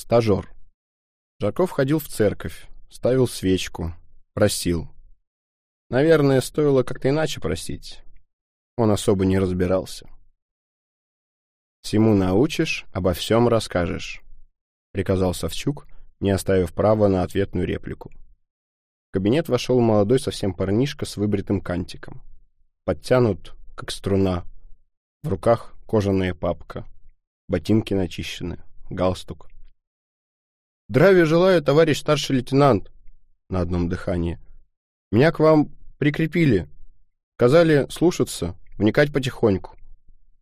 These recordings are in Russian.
Стажер. Жарков ходил в церковь, ставил свечку, просил. Наверное, стоило как-то иначе просить. Он особо не разбирался. «Всему научишь, обо всем расскажешь», — приказал Савчук, не оставив права на ответную реплику. В кабинет вошел молодой совсем парнишка с выбритым кантиком. Подтянут, как струна. В руках кожаная папка. Ботинки начищены. Галстук. «Здравия желаю, товарищ старший лейтенант!» На одном дыхании. «Меня к вам прикрепили. Сказали слушаться, вникать потихоньку.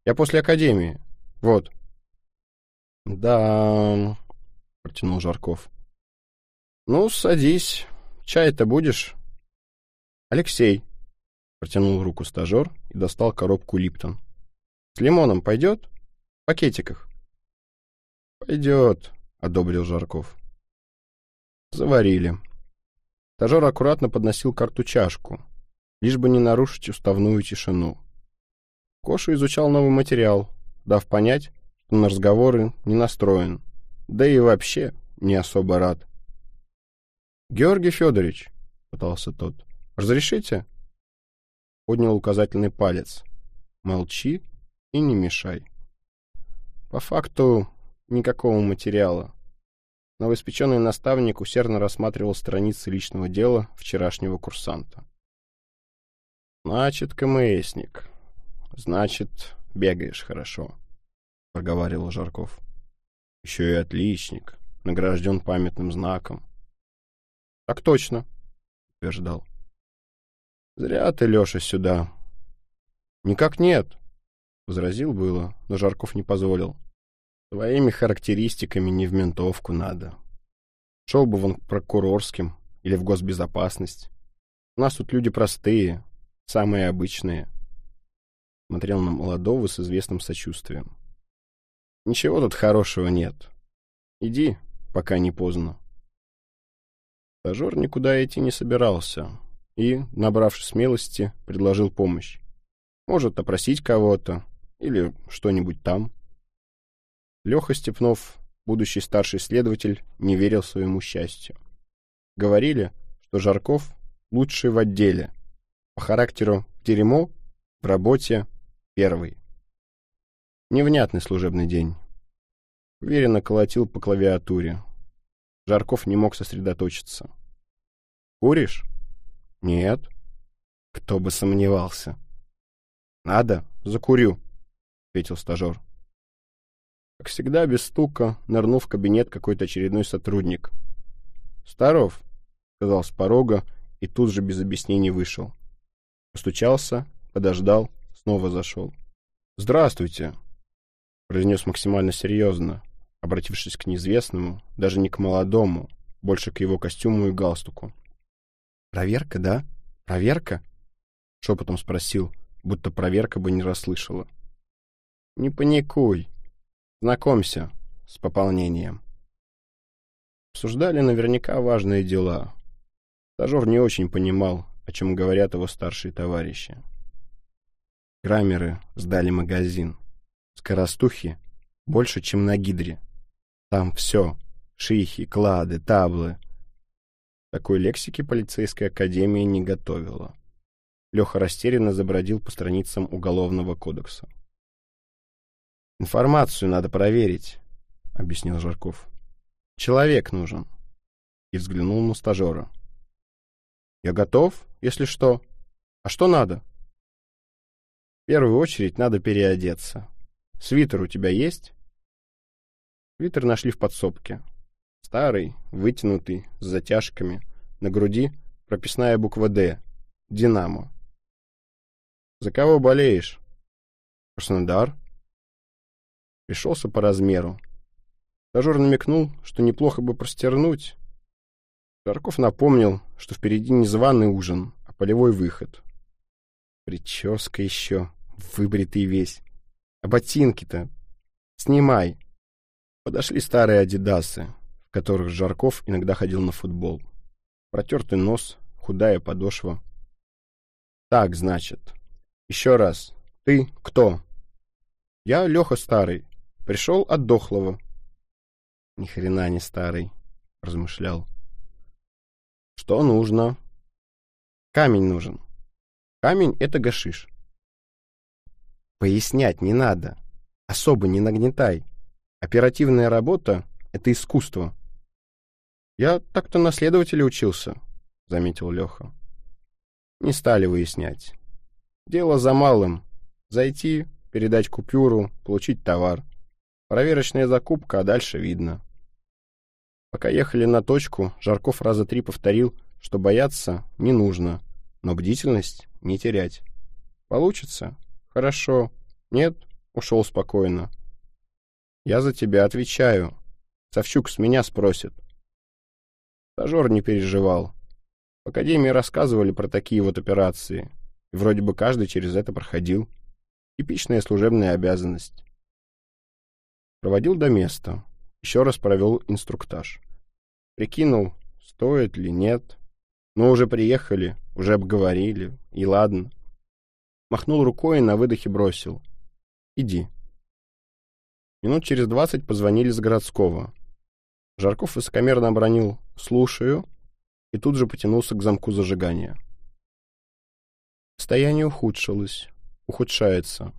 Я после академии. Вот». «Да...» — протянул Жарков. «Ну, садись. Чай-то будешь?» «Алексей», — протянул руку стажер и достал коробку Липтон. «С лимоном пойдет? В пакетиках?» «Пойдет», — одобрил Жарков. Заварили. Стажер аккуратно подносил карту чашку, лишь бы не нарушить уставную тишину. Коша изучал новый материал, дав понять, что на разговоры не настроен, да и вообще не особо рад. «Георгий Федорович», — пытался тот, — «разрешите?» Поднял указательный палец. «Молчи и не мешай». По факту никакого материала. Новоиспеченный наставник усердно рассматривал страницы личного дела вчерашнего курсанта. «Значит, КМСник. Значит, бегаешь хорошо», — проговаривал Жарков. «Еще и отличник, награжден памятным знаком. «Так точно», — утверждал. «Зря ты, Леша, сюда». «Никак нет», — возразил было, но Жарков не позволил. «Твоими характеристиками не в ментовку надо. Шел бы вон к прокурорским или в госбезопасность. У нас тут люди простые, самые обычные». Смотрел на молодого с известным сочувствием. «Ничего тут хорошего нет. Иди, пока не поздно». Стажер никуда идти не собирался и, набравшись смелости, предложил помощь. Может, опросить кого-то или что-нибудь там. Леха Степнов, будущий старший следователь, не верил своему счастью. Говорили, что Жарков лучший в отделе. По характеру дерьмо, в работе первый. Невнятный служебный день. Уверенно колотил по клавиатуре. Жарков не мог сосредоточиться. «Куришь?» «Нет». «Кто бы сомневался». «Надо, закурю», — ответил стажер. Как всегда, без стука, нырнул в кабинет какой-то очередной сотрудник. «Старов», — сказал с порога, и тут же без объяснений вышел. Постучался, подождал, снова зашел. «Здравствуйте», — произнес максимально серьезно, обратившись к неизвестному, даже не к молодому, больше к его костюму и галстуку. «Проверка, да? Проверка?» — шепотом спросил, будто проверка бы не расслышала. «Не паникуй. Знакомься с пополнением». Обсуждали наверняка важные дела. Стажер не очень понимал, о чем говорят его старшие товарищи. Граммеры сдали магазин. Скоростухи больше, чем на гидре. Там все — шихи, клады, таблы. Такой лексики полицейская академия не готовила. Леха растерянно забродил по страницам Уголовного кодекса. «Информацию надо проверить», — объяснил Жарков. «Человек нужен». И взглянул на стажера. «Я готов, если что. А что надо?» «В первую очередь надо переодеться. Свитер у тебя есть?» Свитер нашли в подсобке. Старый, вытянутый, с затяжками. На груди прописная буква «Д». «Динамо». «За кого болеешь?» «Краснодар». Пришелся по размеру. Стажер намекнул, что неплохо бы простернуть. Жарков напомнил, что впереди не званый ужин, а полевой выход. Прическа еще, выбритый весь. А ботинки-то? Снимай. Подошли старые адидасы, в которых Жарков иногда ходил на футбол. Протертый нос, худая подошва. Так, значит. Еще раз. Ты кто? Я Леха Старый. Пришел от Дохлого. Ни хрена не старый, размышлял. Что нужно? Камень нужен. Камень — это гашиш. Пояснять не надо. Особо не нагнетай. Оперативная работа — это искусство. Я так-то на следователя учился, — заметил Леха. Не стали выяснять. Дело за малым. Зайти, передать купюру, получить товар. Проверочная закупка, а дальше видно. Пока ехали на точку, Жарков раза три повторил, что бояться не нужно, но бдительность не терять. Получится? Хорошо. Нет? Ушел спокойно. Я за тебя отвечаю. Савчук с меня спросит. Стажер не переживал. В академии рассказывали про такие вот операции. И вроде бы каждый через это проходил. Типичная служебная обязанность. Проводил до места. Еще раз провел инструктаж. Прикинул, стоит ли, нет. Но уже приехали, уже обговорили, и ладно. Махнул рукой и на выдохе бросил. «Иди». Минут через двадцать позвонили с городского. Жарков высокомерно обронил «слушаю» и тут же потянулся к замку зажигания. Состояние ухудшилось, ухудшается.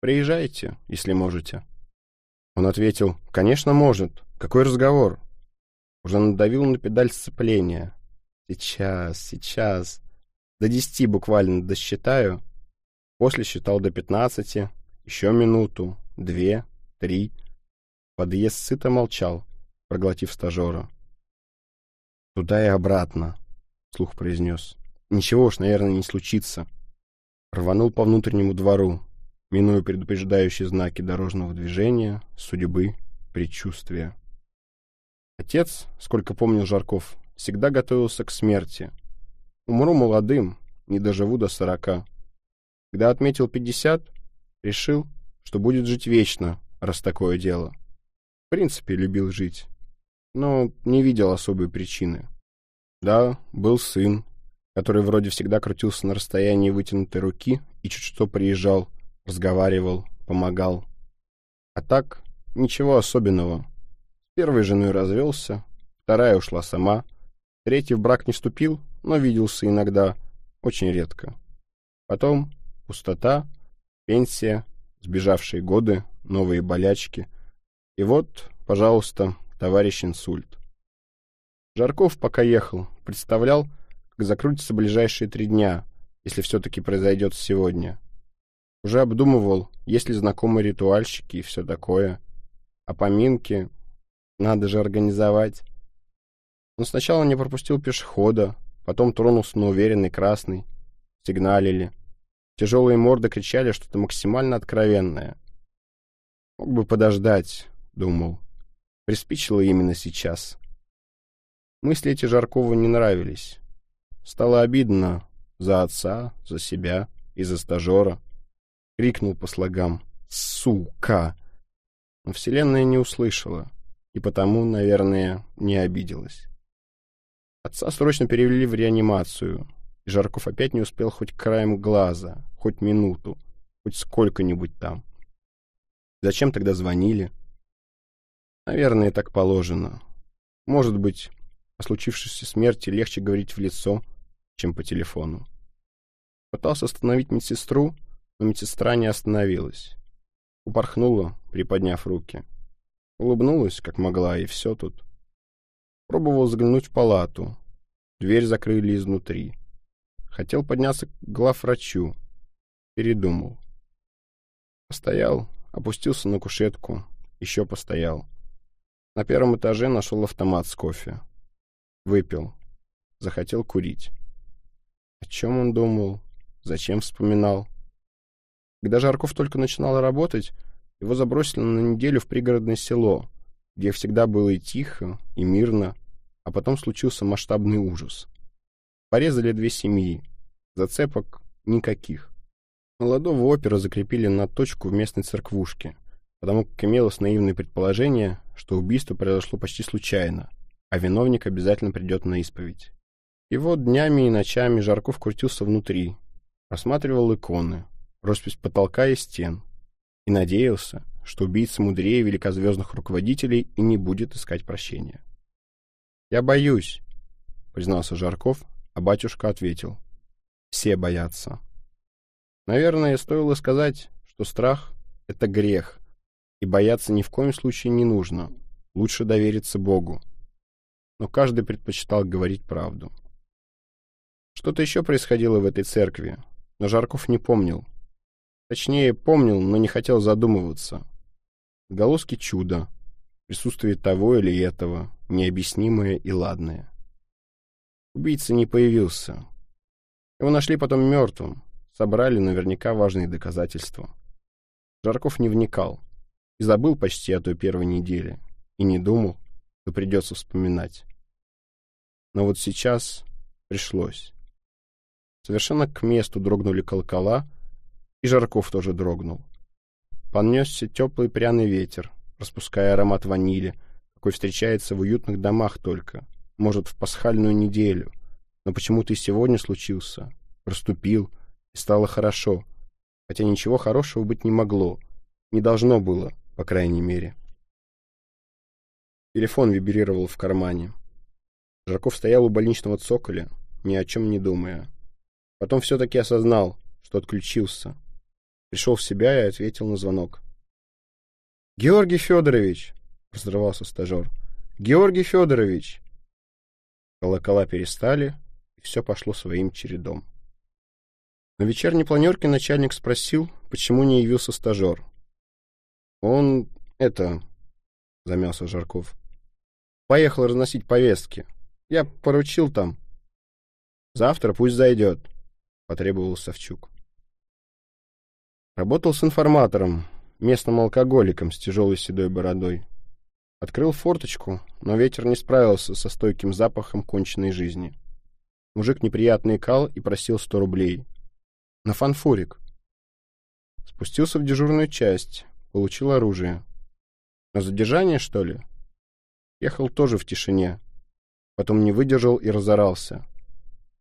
Приезжайте, если можете. Он ответил «конечно может, какой разговор?» Уже надавил на педаль сцепления. Сейчас, сейчас. До десяти буквально досчитаю. После считал до пятнадцати. Еще минуту, две, три. Подъезд сыто молчал, проглотив стажера. «Туда и обратно», — слух произнес. «Ничего уж, наверное, не случится». Рванул по внутреннему двору, минуя предупреждающие знаки дорожного движения, судьбы, предчувствия. Отец, сколько помнил Жарков, всегда готовился к смерти. Умру молодым, не доживу до сорока. Когда отметил пятьдесят, решил, что будет жить вечно, раз такое дело. В принципе, любил жить, но не видел особой причины. Да, был сын, который вроде всегда крутился на расстоянии вытянутой руки и чуть что приезжал, разговаривал, помогал. А так, ничего особенного. С первой женой развелся, вторая ушла сама — Третий в брак не вступил, но виделся иногда, очень редко. Потом пустота, пенсия, сбежавшие годы, новые болячки. И вот, пожалуйста, товарищ инсульт. Жарков пока ехал, представлял, как закрутятся ближайшие три дня, если все-таки произойдет сегодня. Уже обдумывал, есть ли знакомые ритуальщики и все такое. А поминки надо же организовать. Он сначала не пропустил пешехода, потом тронулся на уверенный красный. Сигналили. Тяжелые морды кричали что-то максимально откровенное. Мог бы подождать, думал. Приспичило именно сейчас. Мысли эти Жаркову не нравились. Стало обидно за отца, за себя и за стажера. Крикнул по слогам «Сука!». Но Вселенная не услышала, и потому, наверное, не обиделась. Отца срочно перевели в реанимацию, и Жарков опять не успел хоть краем глаза, хоть минуту, хоть сколько-нибудь там. Зачем тогда звонили? Наверное, так положено. Может быть, о случившейся смерти легче говорить в лицо, чем по телефону. Пытался остановить медсестру, но медсестра не остановилась. Упорхнула, приподняв руки. Улыбнулась, как могла, и все тут. Пробовал заглянуть в палату. Дверь закрыли изнутри. Хотел подняться к главврачу. Передумал. Постоял, опустился на кушетку. Еще постоял. На первом этаже нашел автомат с кофе. Выпил. Захотел курить. О чем он думал? Зачем вспоминал? Когда Жарков только начинал работать, его забросили на неделю в пригородное село — где всегда было и тихо, и мирно, а потом случился масштабный ужас. Порезали две семьи, зацепок никаких. Молодого опера закрепили на точку в местной церквушке, потому как имелось наивное предположение, что убийство произошло почти случайно, а виновник обязательно придет на исповедь. И вот днями и ночами Жарков крутился внутри, рассматривал иконы, роспись потолка и стен, и надеялся, что убийца мудрее великозвездных руководителей и не будет искать прощения. «Я боюсь», — признался Жарков, а батюшка ответил. «Все боятся». Наверное, стоило сказать, что страх — это грех, и бояться ни в коем случае не нужно. Лучше довериться Богу. Но каждый предпочитал говорить правду. Что-то еще происходило в этой церкви, но Жарков не помнил. Точнее, помнил, но не хотел задумываться. Голоски чуда, присутствие того или этого, необъяснимое и ладное. Убийца не появился. Его нашли потом мертвым, собрали наверняка важные доказательства. Жарков не вникал и забыл почти о той первой неделе, и не думал, что придется вспоминать. Но вот сейчас пришлось. Совершенно к месту дрогнули колокола, и Жарков тоже дрогнул. Понесся теплый пряный ветер, распуская аромат ванили, какой встречается в уютных домах только, может, в пасхальную неделю, но почему-то и сегодня случился, проступил, и стало хорошо, хотя ничего хорошего быть не могло, не должно было, по крайней мере. Телефон вибрировал в кармане. Жарков стоял у больничного цоколя, ни о чем не думая. Потом все-таки осознал, что отключился. Пришел в себя и ответил на звонок. «Георгий Федорович!» — разрывался стажер. «Георгий Федорович!» Колокола перестали, и все пошло своим чередом. На вечерней планерке начальник спросил, почему не явился стажер. «Он... это...» — замялся Жарков. «Поехал разносить повестки. Я поручил там». «Завтра пусть зайдет», — потребовал Савчук. Работал с информатором, местным алкоголиком с тяжелой седой бородой. Открыл форточку, но ветер не справился со стойким запахом конченной жизни. Мужик неприятно икал и просил сто рублей. На фанфурик. Спустился в дежурную часть, получил оружие. На задержание, что ли? Ехал тоже в тишине. Потом не выдержал и разорался.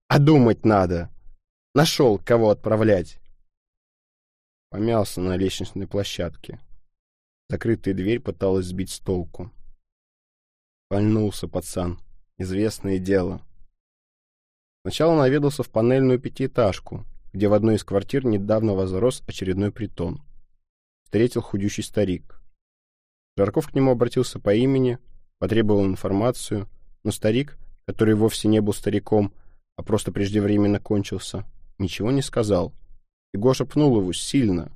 А думать надо! Нашел, кого отправлять. Помялся на лестничной площадке. Закрытая дверь пыталась сбить с толку. Пальнулся пацан. Известное дело. Сначала наведался в панельную пятиэтажку, где в одной из квартир недавно возрос очередной притон. Встретил худющий старик. Жарков к нему обратился по имени, потребовал информацию, но старик, который вовсе не был стариком, а просто преждевременно кончился, ничего не сказал. И Гоша пнул его сильно.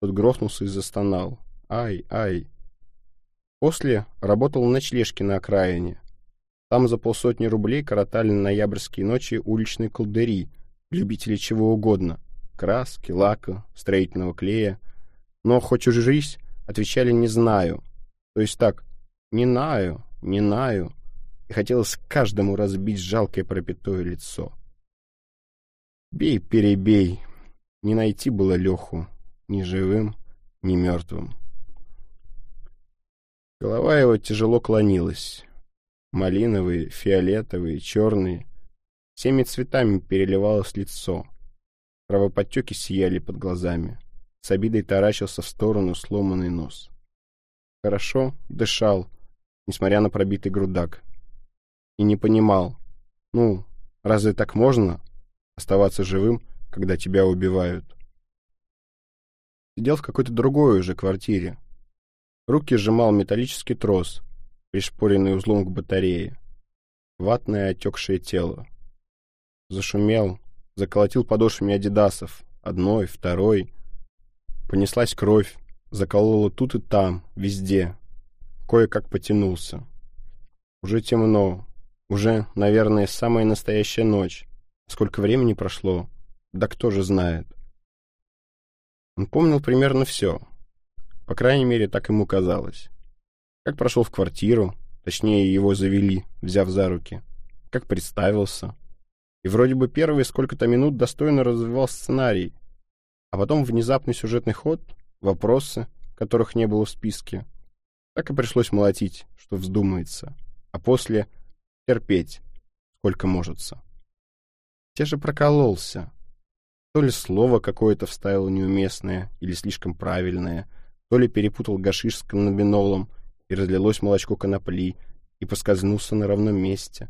Тот грохнулся и застонал. Ай, ай. После работал на ночлежке на окраине. Там за полсотни рублей коротали ноябрьские ночи уличные колдыри, любители чего угодно. Краски, лака, строительного клея. Но хоть ужись, отвечали «не знаю». То есть так «не знаю, не знаю». И хотелось каждому разбить жалкое пропитое лицо. Бей-перебей, не найти было Леху ни живым, ни мертвым. Голова его тяжело клонилась. Малиновые, фиолетовые, черные. Всеми цветами переливалось лицо. Кровоподтеки сияли под глазами. С обидой таращился в сторону сломанный нос. Хорошо дышал, несмотря на пробитый грудак. И не понимал, ну, разве так можно оставаться живым, когда тебя убивают. Сидел в какой-то другой уже квартире. Руки сжимал металлический трос, пришпоренный узлом к батарее. Ватное отекшее тело. Зашумел, заколотил подошвами адидасов, одной, второй. Понеслась кровь, заколола тут и там, везде. Кое-как потянулся. Уже темно, уже, наверное, самая настоящая ночь. Сколько времени прошло, да кто же знает. Он помнил примерно все. По крайней мере, так ему казалось. Как прошел в квартиру, точнее, его завели, взяв за руки. Как представился. И вроде бы первые сколько-то минут достойно развивал сценарий. А потом внезапный сюжетный ход, вопросы, которых не было в списке. Так и пришлось молотить, что вздумается. А после терпеть, сколько можется. Те же прокололся. То ли слово какое-то вставил неуместное или слишком правильное, то ли перепутал гашиш с каннабинолом, и разлилось молочко конопли, и поскользнулся на ровном месте.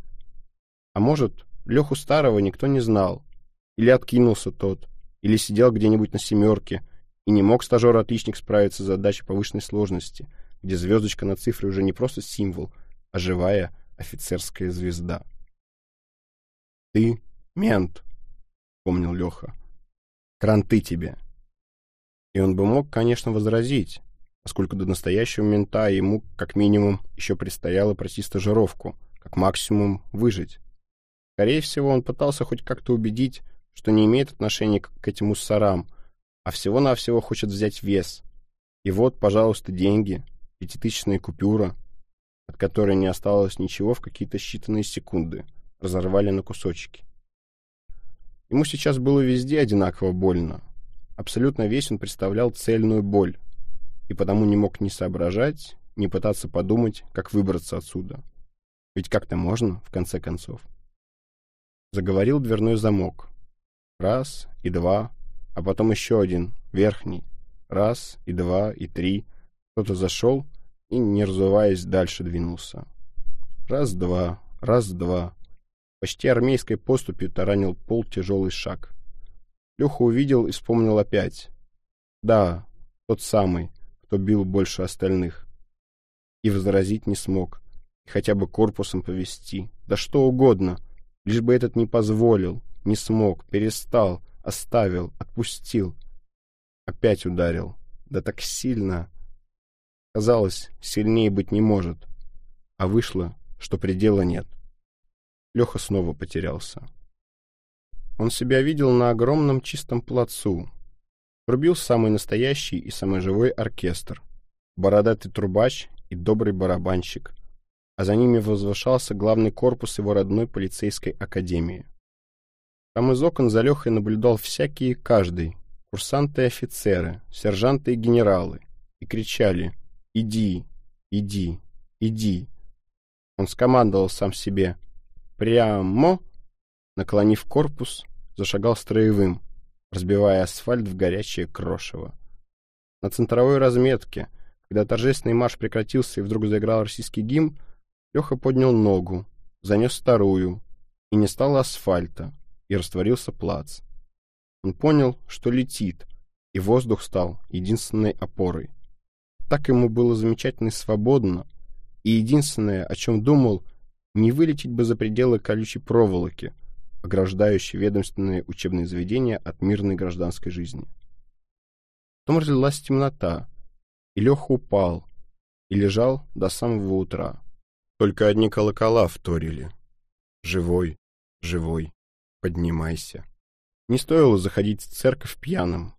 А может, Леху Старого никто не знал, или откинулся тот, или сидел где-нибудь на семерке, и не мог стажер-отличник справиться с задачей повышенной сложности, где звездочка на цифре уже не просто символ, а живая офицерская звезда. «Ты мент», — помнил Леха. «Кранты тебе». И он бы мог, конечно, возразить, поскольку до настоящего мента ему, как минимум, еще предстояло пройти стажировку, как максимум выжить. Скорее всего, он пытался хоть как-то убедить, что не имеет отношения к, этим муссорам, а всего-навсего хочет взять вес. И вот, пожалуйста, деньги, пятитысячная купюра, от которой не осталось ничего в какие-то считанные секунды, разорвали на кусочки. Ему сейчас было везде одинаково больно. Абсолютно весь он представлял цельную боль, и потому не мог ни соображать, ни пытаться подумать, как выбраться отсюда. Ведь как-то можно, в конце концов. Заговорил дверной замок. Раз и два, а потом еще один, верхний. Раз и два и три. Кто-то зашел и, не разуваясь, дальше двинулся. Раз-два, раз-два. Почти армейской поступью таранил пол тяжелый шаг. Леха увидел и вспомнил опять. Да, тот самый, кто бил больше остальных. И возразить не смог, и хотя бы корпусом повести, да что угодно, лишь бы этот не позволил, не смог, перестал, оставил, отпустил. Опять ударил, да так сильно. Казалось, сильнее быть не может, а вышло, что предела нет. Леха снова потерялся. Он себя видел на огромном чистом плацу, Трубил самый настоящий и самый живой оркестр, бородатый трубач и добрый барабанщик, а за ними возвышался главный корпус его родной полицейской академии. Там из окон за Лехой наблюдал всякий и каждый, курсанты и офицеры, сержанты и генералы, и кричали «Иди, иди, иди». Он скомандовал сам себе «Прямо!», наклонив корпус, зашагал строевым, разбивая асфальт в горячее крошево. На центровой разметке, когда торжественный марш прекратился и вдруг заиграл российский гимн, Леха поднял ногу, занес вторую, и не стало асфальта, и растворился плац. Он понял, что летит, и воздух стал единственной опорой. Так ему было замечательно и свободно, и единственное, о чем думал, не вылететь бы за пределы колючей проволоки — ограждающий ведомственные учебные заведения от мирной гражданской жизни. Потом разлилась темнота, и Леха упал, и лежал до самого утра. Только одни колокола вторили. «Живой, живой, поднимайся». Не стоило заходить в церковь пьяным.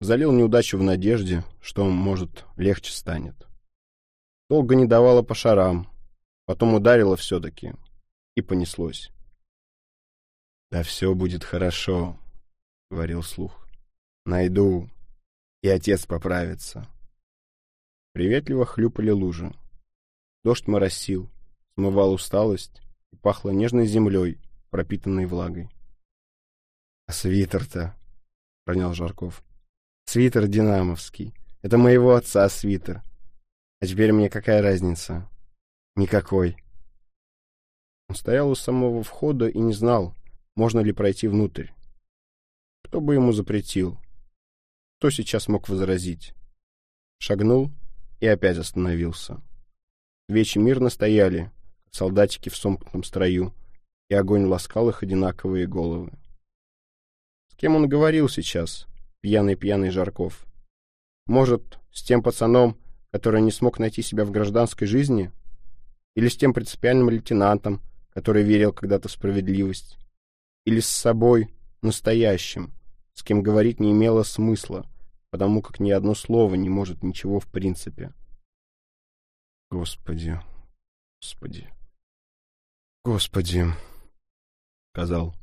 Залил неудачу в надежде, что, может, легче станет. Долго не давала по шарам, потом ударила все-таки, и понеслось. «Да все будет хорошо», — говорил слух. «Найду, и отец поправится». Приветливо хлюпали лужи. Дождь моросил, смывал усталость и пахло нежной землей, пропитанной влагой. «А свитер-то?» — пронял Жарков. «Свитер динамовский. Это моего отца свитер. А теперь мне какая разница?» «Никакой». Он стоял у самого входа и не знал, можно ли пройти внутрь. Кто бы ему запретил? Кто сейчас мог возразить? Шагнул и опять остановился. Свечи мирно стояли, солдатики в сомкнутом строю, и огонь ласкал их одинаковые головы. С кем он говорил сейчас, пьяный-пьяный Жарков? Может, с тем пацаном, который не смог найти себя в гражданской жизни? Или с тем принципиальным лейтенантом, который верил когда-то в справедливость? или с собой настоящим, с кем говорить не имело смысла, потому как ни одно слово не может ничего в принципе. Господи, Господи, Господи, сказал.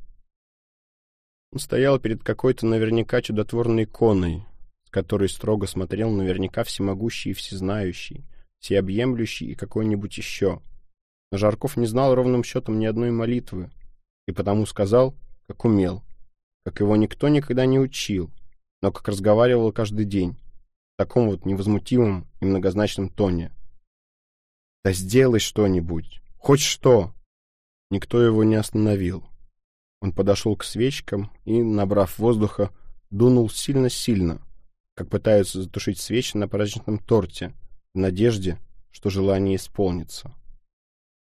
Он стоял перед какой-то наверняка чудотворной иконой, с которой строго смотрел наверняка всемогущий и всезнающий, всеобъемлющий и какой-нибудь еще. Но Жарков не знал ровным счетом ни одной молитвы, и потому сказал, как умел, как его никто никогда не учил, но как разговаривал каждый день. в таком вот невозмутимом и многозначном тоне. «Да сделай что-нибудь! Хоть что!» Никто его не остановил. Он подошел к свечкам и, набрав воздуха, дунул сильно-сильно, как пытаются затушить свечи на праздничном торте, в надежде, что желание исполнится.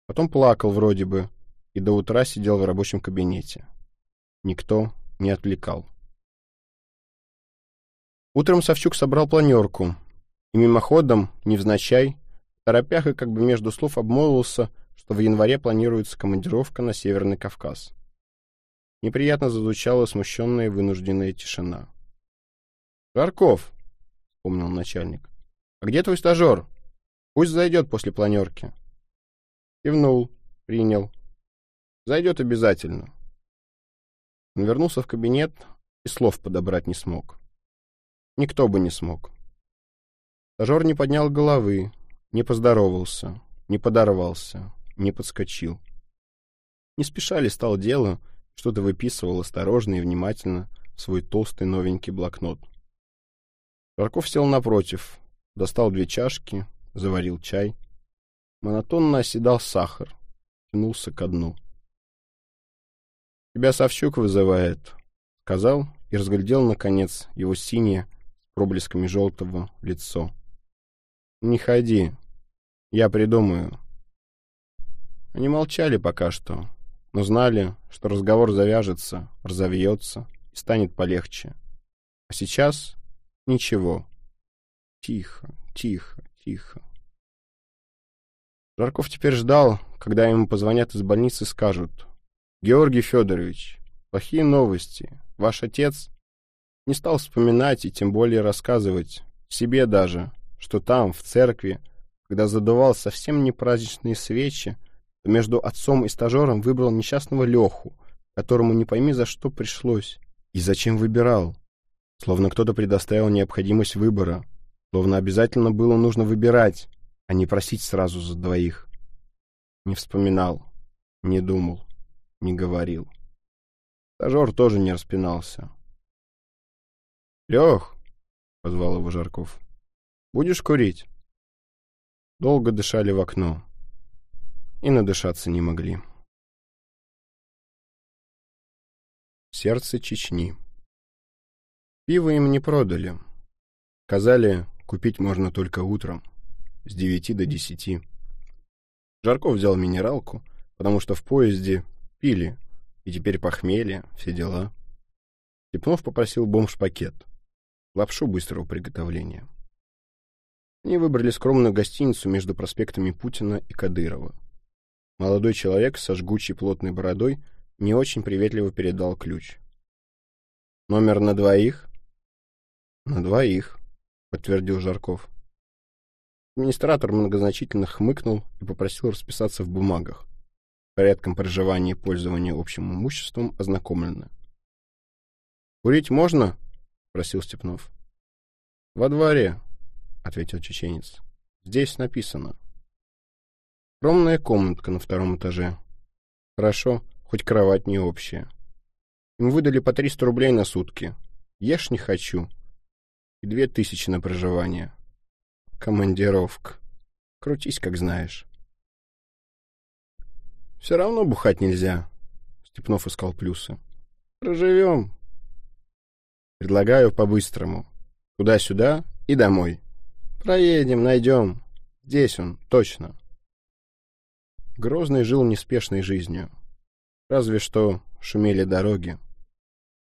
Потом плакал вроде бы и до утра сидел в рабочем кабинете. Никто не отвлекал. Утром Савчук собрал планерку и мимоходом, невзначай, торопях и как бы между слов обмолвился, что в январе планируется командировка на Северный Кавказ. Неприятно зазвучала смущенная и вынужденная тишина. «Жарков!» — вспомнил начальник. «А где твой стажер? Пусть зайдет после планерки». Кивнул, принял. «Зайдет обязательно». Он вернулся в кабинет и слов подобрать не смог. Никто бы не смог. Стажер не поднял головы, не поздоровался, не подорвался, не подскочил. Не спеша листал дело, что-то выписывал осторожно и внимательно свой толстый новенький блокнот. Жарков сел напротив, достал две чашки, заварил чай. Монотонно оседал сахар, тянулся ко дну. «Тебя Савчук вызывает», — сказал и разглядел, наконец, его синее с проблесками желтого лицо. «Не ходи, я придумаю». Они молчали пока что, но знали, что разговор завяжется, разовьется и станет полегче. А сейчас ничего. Тихо, тихо, тихо. Жарков теперь ждал, когда ему позвонят из больницы и скажут «Георгий Федорович, плохие новости. Ваш отец...» Не стал вспоминать и тем более рассказывать, себе даже, что там, в церкви, когда задувал совсем не праздничные свечи, между отцом и стажером выбрал несчастного Леху, которому не пойми за что пришлось. И зачем выбирал? Словно кто-то предоставил необходимость выбора. Словно обязательно было нужно выбирать, а не просить сразу за двоих. Не вспоминал, не думал, не говорил. Стажер тоже не распинался. «Лех!» — позвал его Жарков. «Будешь курить?» Долго дышали в окно и надышаться не могли. Сердце Чечни. Пиво им не продали. Сказали, купить можно только утром, с девяти до десяти. Жарков взял минералку, потому что в поезде пили, и теперь похмелье, все дела. Степнов попросил бомж-пакет, лапшу быстрого приготовления. Они выбрали скромную гостиницу между проспектами Путина и Кадырова. Молодой человек со жгучей плотной бородой не очень приветливо передал ключ. «Номер на двоих?» «На двоих», — подтвердил Жарков. Администратор многозначительно хмыкнул и попросил расписаться в бумагах. Порядком проживания и пользования общим имуществом ознакомлены. «Курить можно?» — спросил Степнов. «Во дворе», — ответил чеченец. «Здесь написано». Скромная комнатка на втором этаже. Хорошо, хоть кровать не общая. Им выдали по 300 рублей на сутки. Ешь не хочу. И две тысячи на проживание. Командировка. Крутись, как знаешь. Все равно бухать нельзя. Степнов искал плюсы. Проживем. Предлагаю по-быстрому. Туда-сюда и домой. Проедем, найдем. Здесь он, точно. Грозный жил неспешной жизнью. Разве что шумели дороги.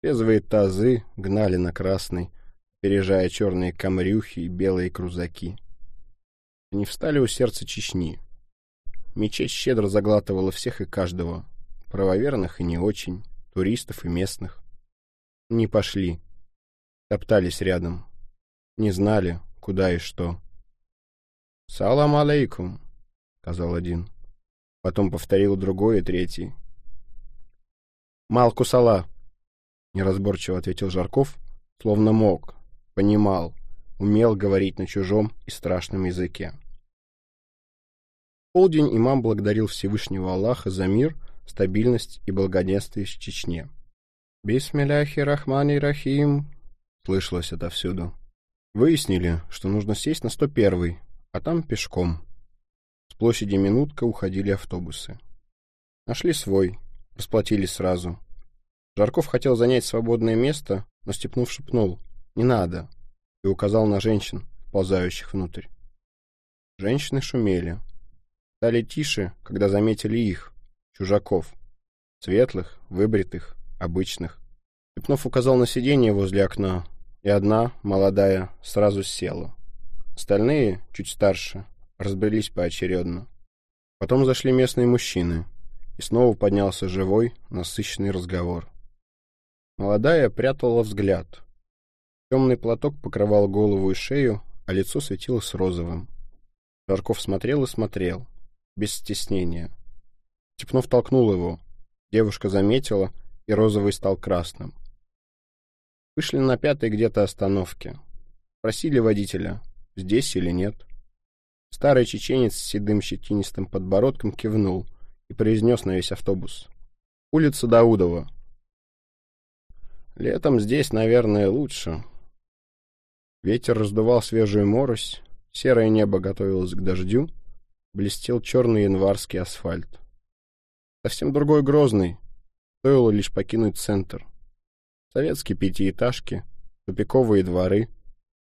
Резвые тазы гнали на красный, пережая черные камрюхи и белые крузаки. Они встали у сердца Чечни. Мечеть щедро заглатывала всех и каждого, правоверных и не очень, туристов и местных. Не пошли. Топтались рядом. Не знали, куда и что. «Салам алейкум», — сказал один. Потом повторил другой и третий. «Малку сала», — неразборчиво ответил Жарков, словно мог, понимал, умел говорить на чужом и страшном языке. В полдень имам благодарил Всевышнего Аллаха за мир, стабильность и благоденствие в Чечне. «Бисмилляхи рахмани рахим», — слышалось отовсюду. Выяснили, что нужно сесть на 101-й, а там пешком. С площади Минутка уходили автобусы. Нашли свой, расплатились сразу. Жарков хотел занять свободное место, но Степнов шепнул «Не надо» и указал на женщин, ползающих внутрь. Женщины шумели. Стали тише, когда заметили их, чужаков. Светлых, выбритых, обычных. Степнов указал на сиденье возле окна, и одна, молодая, сразу села. Остальные, чуть старше, разбрелись поочередно. Потом зашли местные мужчины, и снова поднялся живой, насыщенный разговор. Молодая прятала взгляд. Темный платок покрывал голову и шею, а лицо светилось розовым. Жарков смотрел и смотрел, без стеснения. Степнов толкнул его. Девушка заметила, и розовый стал красным. Вышли на пятой где-то остановке. Просили водителя, здесь или нет. Старый чеченец с седым щетинистым подбородком кивнул и произнес на весь автобус. «Улица Даудова». Летом здесь, наверное, лучше. Ветер раздувал свежую морось, серое небо готовилось к дождю, блестел черный январский асфальт. Совсем другой Грозный, стоило лишь покинуть центр. Советские пятиэтажки, тупиковые дворы,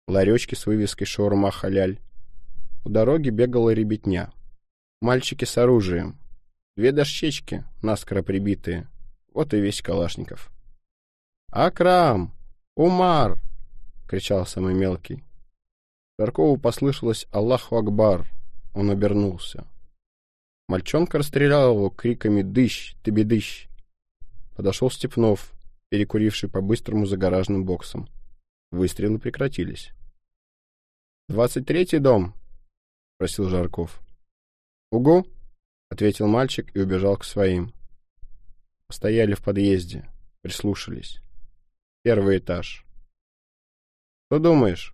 ларечки с вывеской «Шаурма халяль». У дороги бегала ребятня. Мальчики с оружием. Две дощечки, наскоро прибитые. Вот и весь Калашников. «Акрам! Умар!» — кричал самый мелкий. Жаркову послышалось «Аллаху Акбар!» Он обернулся. Мальчонка расстрелял его криками «Дыщ! Ты бедыщ!» Подошел Степнов, перекуривший по-быстрому за гаражным боксом. Выстрелы прекратились. «Двадцать третий дом?» — спросил Жарков. «Угу!» — ответил мальчик и убежал к своим. Стояли в подъезде, прислушались. Первый этаж. «Что думаешь?»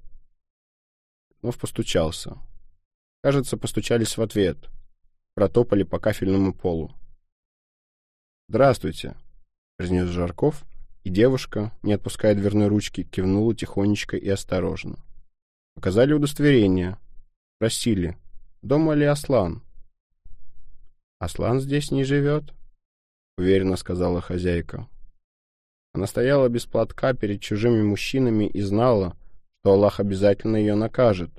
Нов постучался. Кажется, постучались в ответ. Протопали по кафельному полу. «Здравствуйте», — произнес Жарков и девушка, не отпуская дверной ручки, кивнула тихонечко и осторожно. Показали удостоверение. Просили, дома ли Аслан? «Аслан здесь не живет», — уверенно сказала хозяйка. Она стояла без платка перед чужими мужчинами и знала, что Аллах обязательно ее накажет,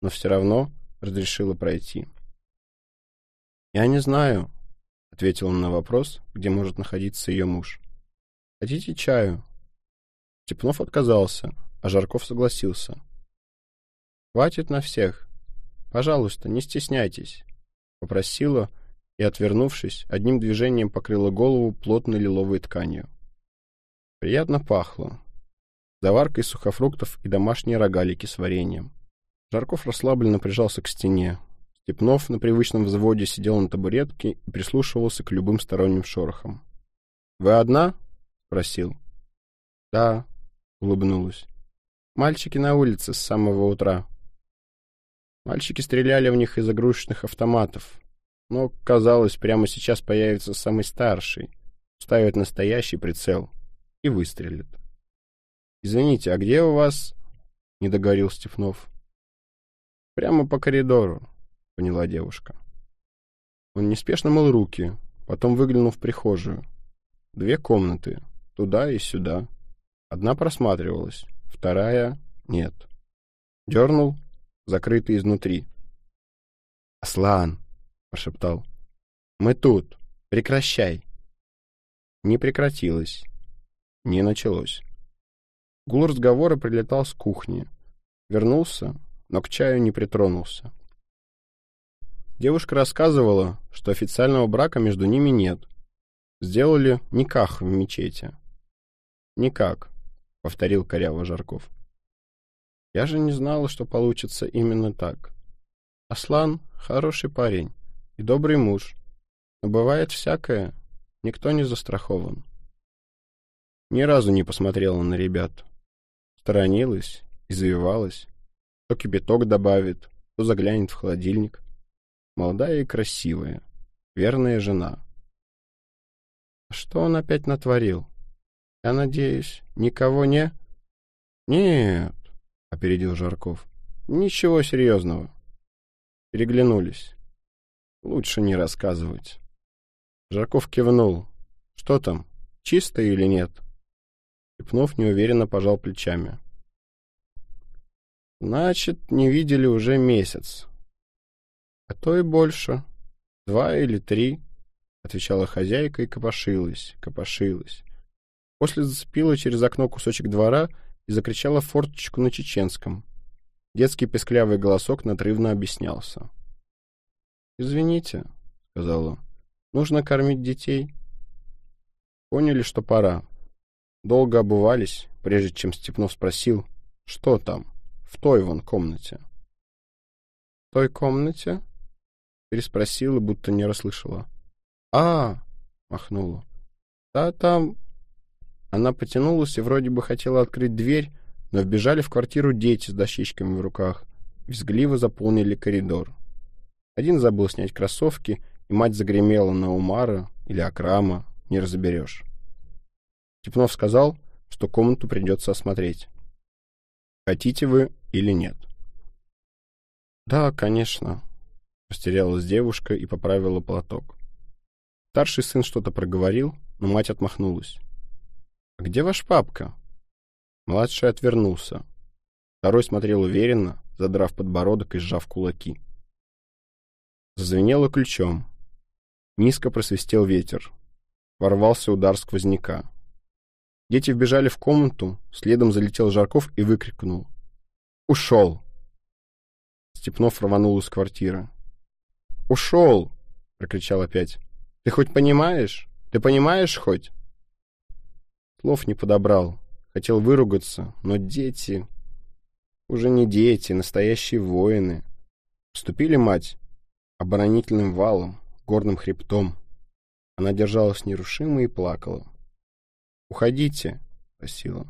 но все равно разрешила пройти. «Я не знаю», — ответил он на вопрос, где может находиться ее муж. Хотите чаю?» Степнов отказался, а Жарков согласился. «Хватит на всех. Пожалуйста, не стесняйтесь», — попросила и, отвернувшись, одним движением покрыла голову плотной лиловой тканью. Приятно пахло. Заваркой сухофруктов и домашние рогалики с вареньем. Жарков расслабленно прижался к стене. Степнов на привычном взводе сидел на табуретке и прислушивался к любым сторонним шорохам. «Вы одна?» спросил. «Да», — улыбнулась. «Мальчики на улице с самого утра». Мальчики стреляли в них из игрушечных автоматов, но, казалось, прямо сейчас появится самый старший, ставит настоящий прицел и выстрелит. «Извините, а где у вас...» — не договорил Степнов. «Прямо по коридору», — поняла девушка. Он неспешно мыл руки, потом выглянул в прихожую. Две комнаты, туда и сюда. Одна просматривалась, вторая — нет. Дернул, закрытый изнутри. «Аслан!» — прошептал. «Мы тут! Прекращай!» Не прекратилось. Не началось. Гул разговора прилетал с кухни. Вернулся, но к чаю не притронулся. Девушка рассказывала, что официального брака между ними нет. Сделали никах в мечети. «Никак», — повторил коряво Жарков. «Я же не знала, что получится именно так. Аслан — хороший парень и добрый муж, но бывает всякое, никто не застрахован». Ни разу не посмотрела на ребят. Сторонилась, извивалась. То кипяток добавит, то заглянет в холодильник. Молодая и красивая, верная жена. Что он опять натворил? Я надеюсь, никого не... Нет, опередил Жарков. Ничего серьезного. Переглянулись. Лучше не рассказывать. Жарков кивнул. Что там, чисто или нет? Степнов неуверенно пожал плечами. Значит, не видели уже месяц. А то и больше. Два или три, отвечала хозяйка и копошилась, копошилась. После зацепила через окно кусочек двора и закричала форточку на чеченском. Детский песклявый голосок надрывно объяснялся. «Извините», — сказала, — «нужно кормить детей». Поняли, что пора. Долго обувались, прежде чем Степнов спросил, что там, в той вон комнате. «В той комнате?» — переспросила, будто не расслышала. «А!» — махнула. «Да там...» Она потянулась и вроде бы хотела открыть дверь, но вбежали в квартиру дети с дощечками в руках, визгливо заполнили коридор. Один забыл снять кроссовки, и мать загремела на Умара или Акрама, не разберешь. Степнов сказал, что комнату придется осмотреть. Хотите вы или нет? Да, конечно. Растерялась девушка и поправила платок. Старший сын что-то проговорил, но мать отмахнулась. «А где ваш папка?» Младший отвернулся. Второй смотрел уверенно, задрав подбородок и сжав кулаки. Зазвенело ключом. Низко просвистел ветер. Ворвался удар сквозняка. Дети вбежали в комнату, следом залетел Жарков и выкрикнул. «Ушел!» Степнов рванул из квартиры. «Ушел!» — прокричал опять. «Ты хоть понимаешь? Ты понимаешь хоть?» Слов не подобрал. Хотел выругаться, но дети... Уже не дети, настоящие воины. Вступили мать оборонительным валом, горным хребтом. Она держалась нерушимо и плакала. «Уходите», — просила.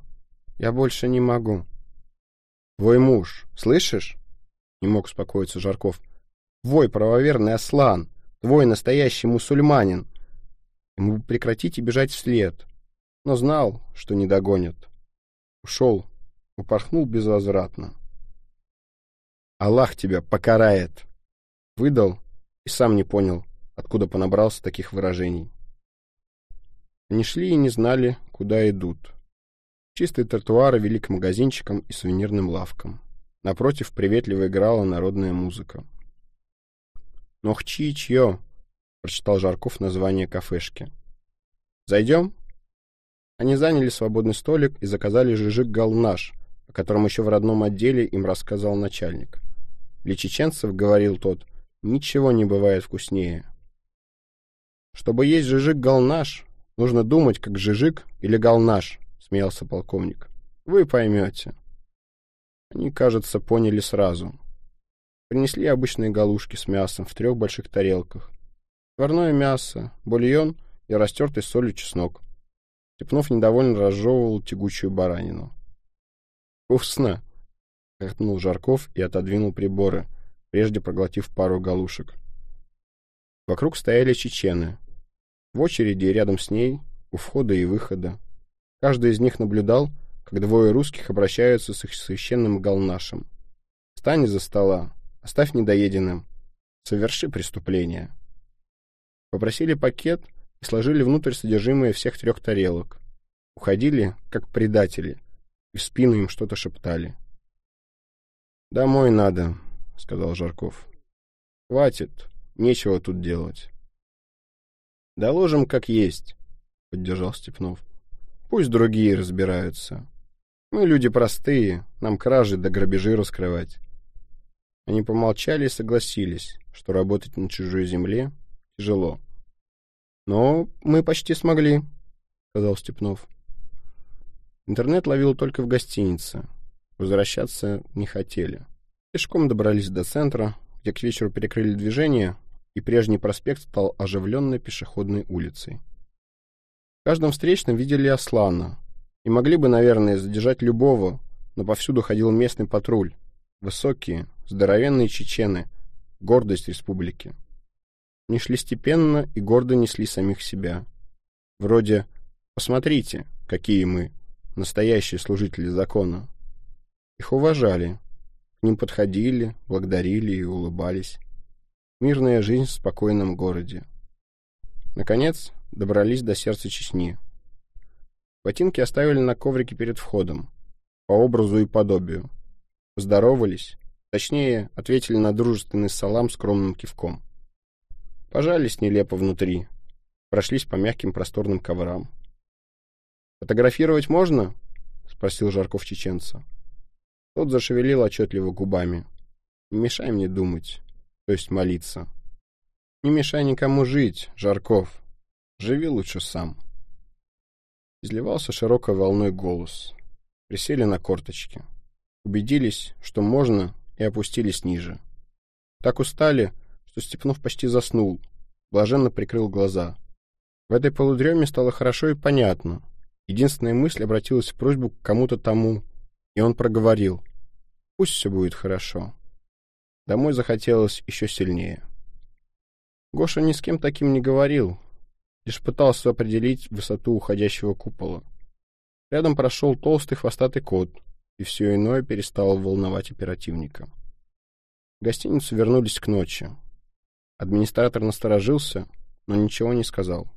«Я больше не могу». «Твой муж, слышишь?» — не мог успокоиться Жарков. «Твой правоверный Аслан, твой настоящий мусульманин. Ему и бежать вслед, но знал, что не догонят. Ушел, упорхнул безвозвратно. «Аллах тебя покарает!» Выдал и сам не понял, откуда понабрался таких выражений. Они шли и не знали, куда идут. Чистые тротуары вели к магазинчикам и сувенирным лавкам. Напротив приветливо играла народная музыка. «Нохчи чье?» — прочитал Жарков название кафешки. «Зайдем?» Они заняли свободный столик и заказали жижик галнаш, о котором еще в родном отделе им рассказал начальник. Для чеченцев, говорил тот, ничего не бывает вкуснее. Чтобы есть жижик галнаш, Нужно думать, как Жижик или Галнаш, смеялся полковник. Вы поймете. Они, кажется, поняли сразу. Принесли обычные галушки с мясом в трех больших тарелках. Варное мясо, бульон и растертый солью чеснок. Степнов недовольно разжевывал тягучую баранину. «Вкусно!» — хохотнул Жарков и отодвинул приборы, прежде проглотив пару галушек. Вокруг стояли чечены, в очереди рядом с ней, у входа и выхода. Каждый из них наблюдал, как двое русских обращаются с их священным галнашем. «Встань из-за стола, оставь недоеденным, соверши преступление». Попросили пакет и сложили внутрь содержимое всех трех тарелок. Уходили, как предатели, и в спину им что-то шептали. «Домой надо», — сказал Жарков. «Хватит, нечего тут делать». Доложим как есть, поддержал Степнов. Пусть другие разбираются. Мы люди простые, нам кражи да грабежи раскрывать. Они помолчали и согласились, что работать на чужой земле тяжело. Но мы почти смогли, сказал Степнов. Интернет ловил только в гостинице. Возвращаться не хотели. Пешком добрались до центра, где к вечеру перекрыли движение, и прежний проспект стал оживленной пешеходной улицей. В каждом встречном видели Аслана и могли бы, наверное, задержать любого, но повсюду ходил местный патруль. Высокие, здоровенные чечены, гордость республики. Не шли степенно и гордо несли самих себя. Вроде «Посмотрите, какие мы, настоящие служители закона». Их уважали, к ним подходили, благодарили и улыбались. Мирная жизнь в спокойном городе. Наконец, добрались до сердца Чечни. Ботинки оставили на коврике перед входом, по образу и подобию. Поздоровались, точнее, ответили на дружественный салам скромным кивком. Пожались нелепо внутри, прошлись по мягким просторным коврам. «Фотографировать можно?» — спросил Жарков чеченца. Тот зашевелил отчетливо губами. «Не мешай мне думать, то есть молиться. Не мешай никому жить, Жарков. Живи лучше сам». Изливался широкой волной голос. Присели на корточки. Убедились, что можно, и опустились ниже. Так устали, что Степнов почти заснул, блаженно прикрыл глаза. В этой полудреме стало хорошо и понятно. Единственная мысль обратилась в просьбу к кому-то тому, и он проговорил. «Пусть все будет хорошо». Домой захотелось еще сильнее. Гоша ни с кем таким не говорил, лишь пытался определить высоту уходящего купола. Рядом прошел толстый хвостатый кот, и все иное перестало волновать оперативника. В гостиницу вернулись к ночи. Администратор насторожился, но ничего не сказал.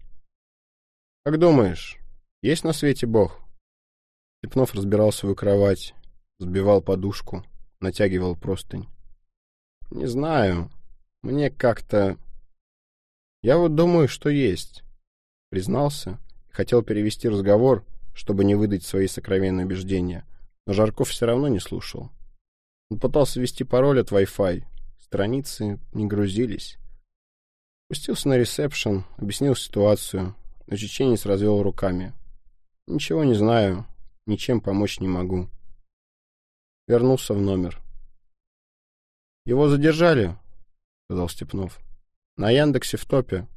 «Как думаешь, есть на свете Бог?» Степнов разбирал свою кровать, сбивал подушку, натягивал простынь. «Не знаю. Мне как-то...» «Я вот думаю, что есть», — признался хотел перевести разговор, чтобы не выдать свои сокровенные убеждения, но Жарков все равно не слушал. Он пытался ввести пароль от Wi-Fi. Страницы не грузились. Пустился на ресепшн, объяснил ситуацию, но чеченец развел руками. «Ничего не знаю, ничем помочь не могу». Вернулся в номер. «Его задержали», — сказал Степнов. «На Яндексе в топе.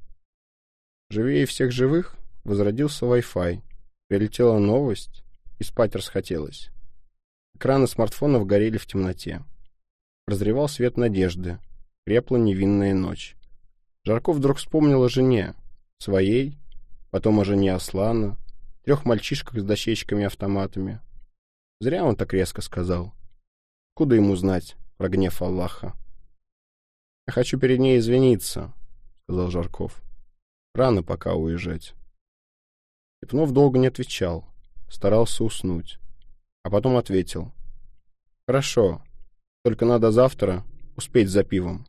Живее всех живых возродился Wi-Fi. Прилетела новость, и спать расхотелось. Экраны смартфонов горели в темноте. Разревал свет надежды. Крепла невинная ночь. Жарков вдруг вспомнил о жене, своей, потом о жене Аслана, трех мальчишках с дощечками-автоматами. Зря он так резко сказал. Куда ему знать про гнев Аллаха? «Я хочу перед ней извиниться», — сказал Жарков. «Рано пока уезжать». Степнов долго не отвечал, старался уснуть. А потом ответил. «Хорошо, только надо завтра успеть за пивом».